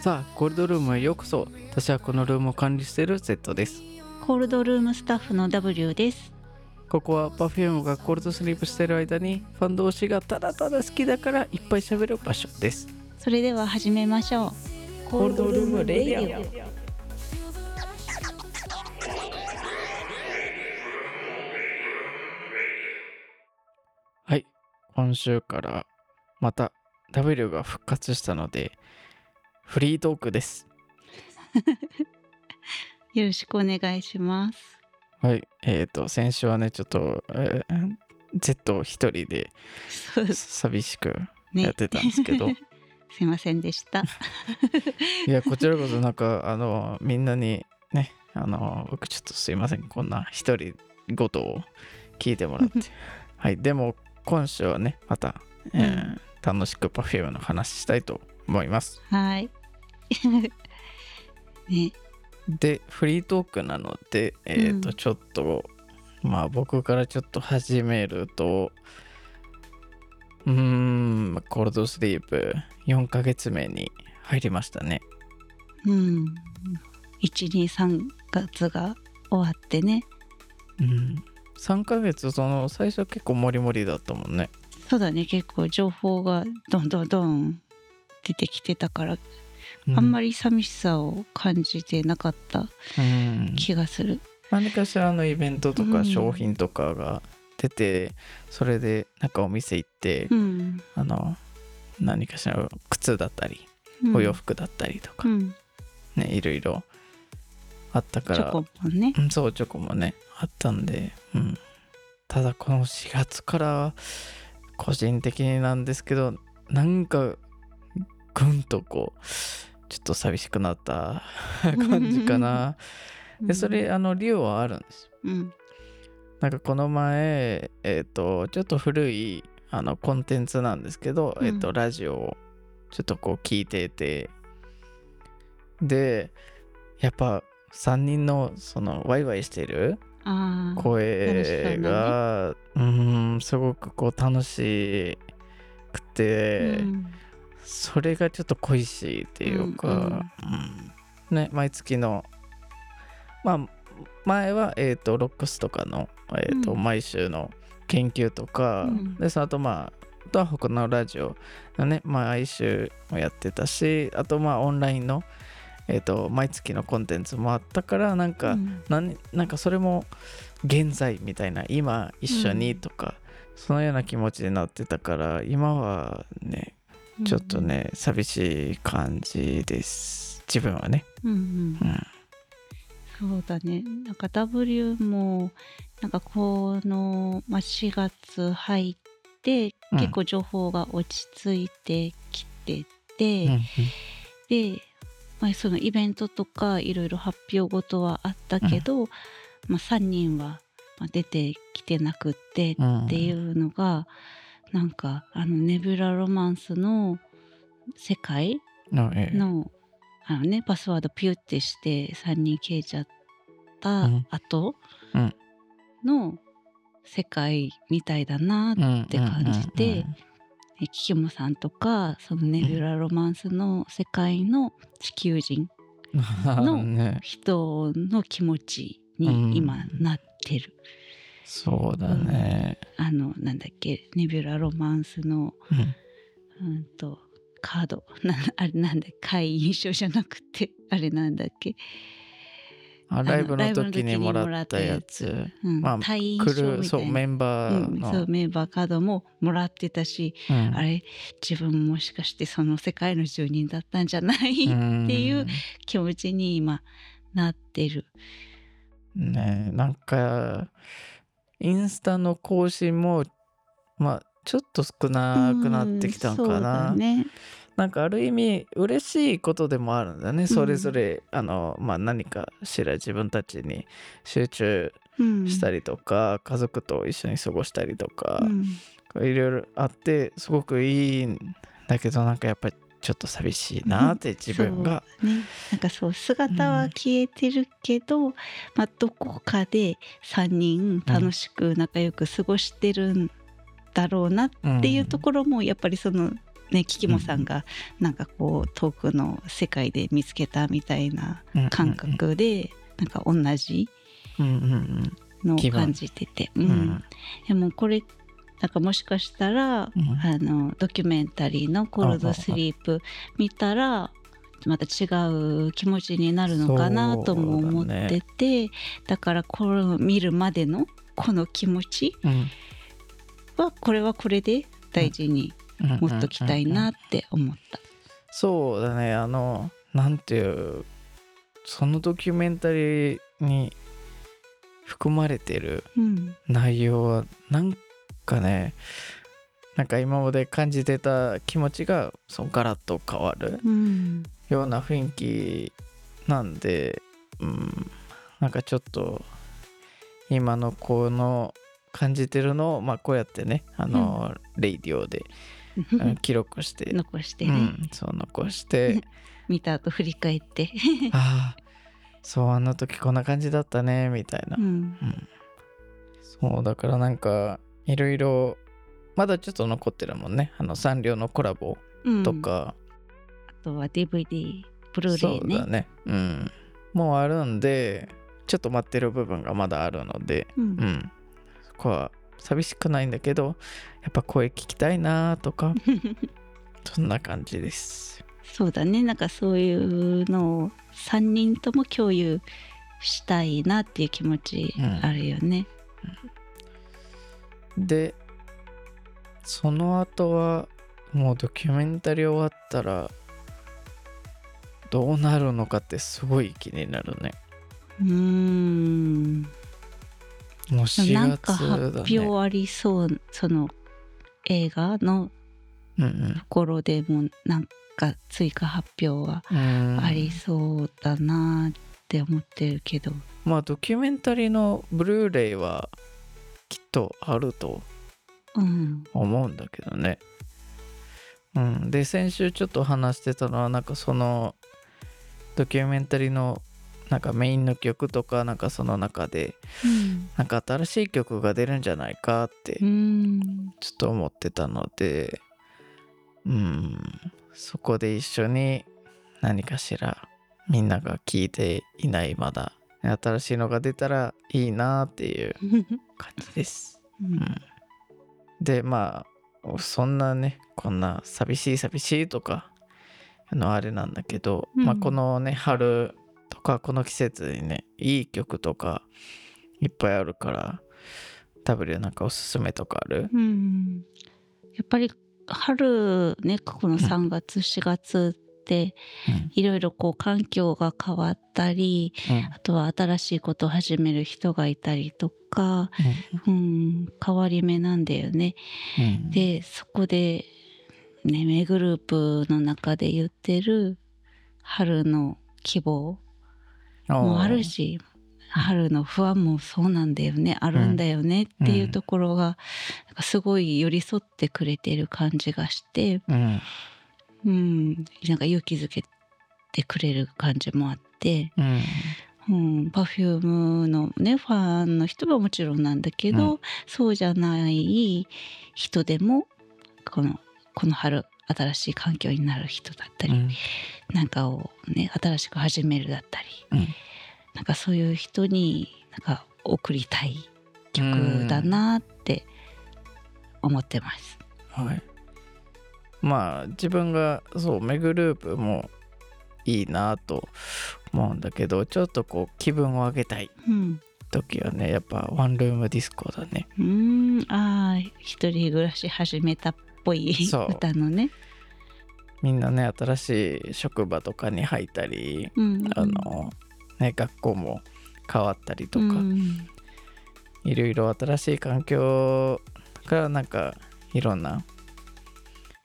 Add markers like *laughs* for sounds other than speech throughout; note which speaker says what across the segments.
Speaker 1: さあコールドルームへようこそ。私はこのルームを管理している Z です。
Speaker 2: コールドルームスタッフの W です。
Speaker 1: ここは Perfume がコールドスリープしている間にファン同士がただただ好きだからいっぱい喋る場所です。
Speaker 2: それでは始めましょう。
Speaker 1: コールドルームレイディオはい。今週からまた W が復活したのでフリートークです。*laughs*
Speaker 2: よろしくお願いします。
Speaker 1: はい。えっ、ー、と先週はねちょっと、えー、Z 一人で寂しくやってたんですけど、*laughs*
Speaker 2: すいませんでした。*laughs*
Speaker 1: いやこちらこそなんかあのみんなにねあの僕ちょっとすいません。こんな一人ごとを聞いてもらって。はい。でも今週はねまた、えー
Speaker 2: うん。
Speaker 1: 楽しく Perfume の話したいと思います。
Speaker 2: はい *laughs* ね。
Speaker 1: でフリートークなのでえっ、と、
Speaker 2: うん。
Speaker 1: ちょっとまあ僕からちょっと始めるとうーんコールドスリープ4ヶ月目に入りましたね。
Speaker 2: うん。123月が終わってね。
Speaker 1: うん。3ヶ月その最初結構モリモリだったもんね。
Speaker 2: そうだね。結構情報がどんどんどん出てきてたから、あんま
Speaker 1: り、
Speaker 2: り寂しさを感じてなかった
Speaker 1: うん、
Speaker 2: 気がする。
Speaker 1: 何かしらのイベントとか
Speaker 2: うん。
Speaker 1: 商品とかが出て、それでなんかお店行って、
Speaker 2: うん、
Speaker 1: あの何かしら靴だったり
Speaker 2: うん、
Speaker 1: お洋服だったりとか、
Speaker 2: うん。
Speaker 1: ねいろいろあったから。
Speaker 2: チョコもね。
Speaker 1: うんそうチョコもねあったんで、うん、ただこの4月から個人的になんですけどなんかぐんとこうちょっと寂しくなった感じかな。でそれあの理由はあるんです。よ
Speaker 2: うん。
Speaker 1: なんかこの前えっ、とちょっと古いあのコンテンツなんですけど、
Speaker 2: うん。
Speaker 1: えっ、とラジオをちょっとこう聞いてて。でやっぱ3人のそのワイワイしてる声が、うーんすごくこう楽しくて、
Speaker 2: うん
Speaker 1: それがちょっと恋しいっていうか、
Speaker 2: うんうん
Speaker 1: うん。ね毎月のまあ前は、えー、とロックスとかの、えーと
Speaker 2: うん。
Speaker 1: 毎週の研究とか、
Speaker 2: うん。
Speaker 1: でその後まああとは他のラジオがね毎週もやってたしあとまあオンラインの、えー、と毎月のコンテンツもあったからなんか、
Speaker 2: うん。
Speaker 1: なんなんかそれも現在みたいな今一緒に
Speaker 2: うん。
Speaker 1: とか、そのような気持ちになってたから今はねちょっとね、寂しい感じです。自分はね。
Speaker 2: うんうん。
Speaker 1: うん。
Speaker 2: そうだね。なんか W もなんかこの、まあ、4月入って
Speaker 1: うん。
Speaker 2: 結構情報が落ち着いてきてて、
Speaker 1: うん
Speaker 2: で、まあ、そのイベントとかいろいろ発表事はあったけど、まあ、3人はまあ出てきてなくって
Speaker 1: うん
Speaker 2: っていうのが、なんかあのネビュラロマンスの世界
Speaker 1: のええ。
Speaker 2: のあのねパスワードピュってして3人消えちゃった
Speaker 1: うん。
Speaker 2: 後
Speaker 1: うん。
Speaker 2: の世界みたいだな
Speaker 1: うん
Speaker 2: って感じてえキキモさんとかそのネビュラロマンスの世界の地球人
Speaker 1: うん
Speaker 2: の *laughs* 人の気持ち
Speaker 1: うん。
Speaker 2: に今なってる、
Speaker 1: そうだね。
Speaker 2: あのなんだっけ？ネビュラロマンスの
Speaker 1: うん。
Speaker 2: うんとカード。なあれなんだ会員証じゃなくて *laughs* あれなんだっけ、
Speaker 1: あライブの時にもらっ
Speaker 2: たた
Speaker 1: や
Speaker 2: やつ。
Speaker 1: つ
Speaker 2: うん。
Speaker 1: まあ
Speaker 2: 退院
Speaker 1: 来
Speaker 2: 証
Speaker 1: そうメンバー
Speaker 2: うん、
Speaker 1: の
Speaker 2: そうメンバーカードももらってたし、
Speaker 1: うん。
Speaker 2: あれ自分もしかしてその世界の住人だったんじゃない、
Speaker 1: うん。
Speaker 2: っていう気持ちに今なってる。
Speaker 1: ねなんかインスタの更新もまあちょっと少なくなってきたんかな、
Speaker 2: だね。
Speaker 1: なんかある意味嬉しいことでもあるんだね。それぞれ、あのまあ何かしら自分たちに集中
Speaker 2: うん、
Speaker 1: したりとか、家族と一緒に過ごしたりとか
Speaker 2: う、ん。
Speaker 1: いろいろあってすごくいいんだけどなんかやっぱりちょっと寂しいなって自分が、
Speaker 2: ね、なんかそう姿は消えてるけど、まあ、どこかで3人楽しく仲良く過ごしてるんだろうなっていうところもやっぱりそのねキキモさんがなんかこう遠くの世界で見つけたみたいな感覚でなんか同じ
Speaker 1: うんうんうん。
Speaker 2: のを感じてて、う
Speaker 1: うんん。
Speaker 2: でもこれなんかもしかしたら、
Speaker 1: うん。
Speaker 2: あのドキュメンタリーの「コールドスリープ」見たらまた違う気持ちになるのかなとも思っててだ,、からこれを見るまでのこの気持ち
Speaker 1: うん。
Speaker 2: はこれはこれで大事に
Speaker 1: うん。
Speaker 2: 持っときたいなって思った。
Speaker 1: そうだね。あのなんていうそのドキュメンタリーに含まれてる
Speaker 2: うん。
Speaker 1: 内容はなんかね。なんか今まで感じてた気持ちがそうガラッと変わる
Speaker 2: うん。
Speaker 1: ような雰囲気なんで、うん、なんかちょっと今のこの感じてるのを、まあ、こうやってねあの、レイディオで *laughs* うん記録して、
Speaker 2: 残してね、
Speaker 1: うん、そう残して。*laughs*
Speaker 2: 見た後振り返って、*laughs*
Speaker 1: ああそうあの時こんな感じだったねみたいな。
Speaker 2: う、ん。
Speaker 1: うん、そうだからなんかいろいろまだちょっと残ってるもんね。あのサンリオのコラボ
Speaker 2: うん。
Speaker 1: とか、
Speaker 2: あとは DVD ブルーレ
Speaker 1: そ
Speaker 2: イね。
Speaker 1: うだね。うん。もうあるんでちょっと待ってる部分がまだあるので。
Speaker 2: うん。
Speaker 1: うん。そこは寂しくないんだけどやっぱ声聞きたいなとか。*laughs* そんな感じです。
Speaker 2: そうだね。なんかそういうのを3人とも共有したいなっていう気持ち
Speaker 1: うん。
Speaker 2: あるよね。
Speaker 1: でその後はもうドキュメンタリー終わったらどうなるのかってすごい気になるね。
Speaker 2: うーん。
Speaker 1: もう4
Speaker 2: なんか
Speaker 1: 月だね
Speaker 2: 発表ありそうその映画の
Speaker 1: うんうん。
Speaker 2: ところでもなんか追加発表は
Speaker 1: うん。
Speaker 2: ありそうだなって思ってるけど。
Speaker 1: まあドキュメンタリーのブルーレイはきっとあると
Speaker 2: うん。
Speaker 1: 思うんだけどね。うん。で先週ちょっと話してたのはなんかそのドキュメンタリーのなんかメインの曲とかなんかその中で
Speaker 2: うん。
Speaker 1: なんか新しい曲が出るんじゃないかって
Speaker 2: うん。
Speaker 1: ちょっと思ってたのでうん。そこで一緒に何かしらみんなが聞いていないまだ新しいのが出たらいいなっていう感じです。*laughs*
Speaker 2: うん。
Speaker 1: でまあそんなねこんな寂しい寂しいとかあのあれなんだけど、
Speaker 2: うん。
Speaker 1: まあこのね春とかこの季節にねいい曲とかいっぱいあるから多分なんかおすすめとかある？
Speaker 2: うん。やっぱり春ねこの3月4月いろいろこう環境が変わったりあとは新しいことを始める人がいたりとか、うん、変わり目なんだよね。
Speaker 1: うん。うん
Speaker 2: でそこでねメグループの中で言ってる春の希望もあるし春の不安もそうなんだよね。あるんだよねっていうところが、すごい寄り添ってくれてる感じがして、
Speaker 1: うん
Speaker 2: うん、なんか勇気づけてくれる感じもあって、
Speaker 1: うん。
Speaker 2: うん、Perfume のねファンの人はもちろんなんだけど、
Speaker 1: う
Speaker 2: そうじゃない人でもこのこの春新しい環境になる人だったり、
Speaker 1: うん。
Speaker 2: なんかをね新しく始めるだったり、
Speaker 1: うん。
Speaker 2: なんかそういう人になんか送りたい曲だなって思ってます。
Speaker 1: はいまあ自分がそうメグループもいいなと思うんだけどちょっとこう気分を上げたい
Speaker 2: うん、
Speaker 1: 時はねやっぱワンルームディスコだね。
Speaker 2: うーん。ああ一人暮らし始めたっぽい歌のね。
Speaker 1: みんなね新しい職場とかに入ったり
Speaker 2: うん
Speaker 1: あのね学校も変わったりとか、
Speaker 2: うん。
Speaker 1: いろいろ新しい環境からなんかいろんな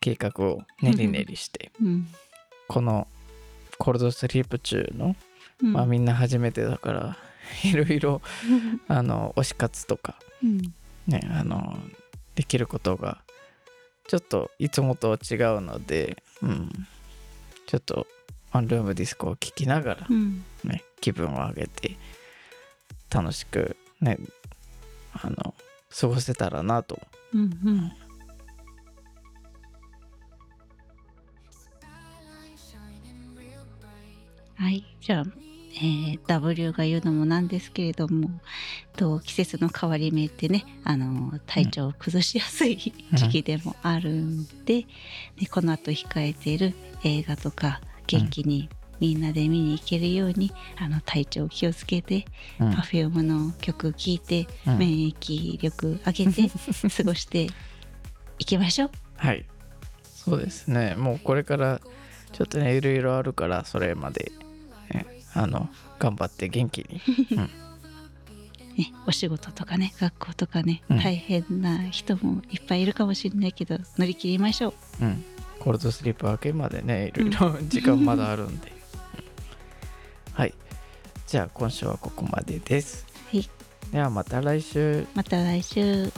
Speaker 1: 計画を練り練りして。
Speaker 2: うん
Speaker 1: このコールドスリープ中の、
Speaker 2: うん。
Speaker 1: まあみんな初めてだから *laughs* いろいろあの推し活とか
Speaker 2: うん。
Speaker 1: ねあのできることがちょっといつもと違うので、うん、ちょっとワンルームディスコを聴きながら
Speaker 2: うん。
Speaker 1: ね、気分を上げて楽しくねあの過ごせたらなと。
Speaker 2: うんうんはい。じゃあ、えー W が言うのもなんですけれどもと季節の変わり目ってねあの体調を崩しやすい時期でもあるんで,、でこの後控えている映画とか元気にみんなで見に行けるように、あの体調気をつけて、
Speaker 1: うん。
Speaker 2: Perfume の曲聴いて、
Speaker 1: うん。
Speaker 2: 免疫力上げて *laughs* 過ごしていきましょう。
Speaker 1: はい。そうですね。もうこれからちょっとねいろいろあるからそれまで、ね、あの頑張って元気に。*laughs*
Speaker 2: ね、お仕事とかね学校とかね、
Speaker 1: うん。
Speaker 2: 大変な人もいっぱいいるかもしれないけど乗り切りましょう。
Speaker 1: うん、コールドスリープ明けまでねいろいろ時間まだあるんで、*laughs* はい。じゃあ今週はここまでです。
Speaker 2: はい、
Speaker 1: ではまた来週。
Speaker 2: また来週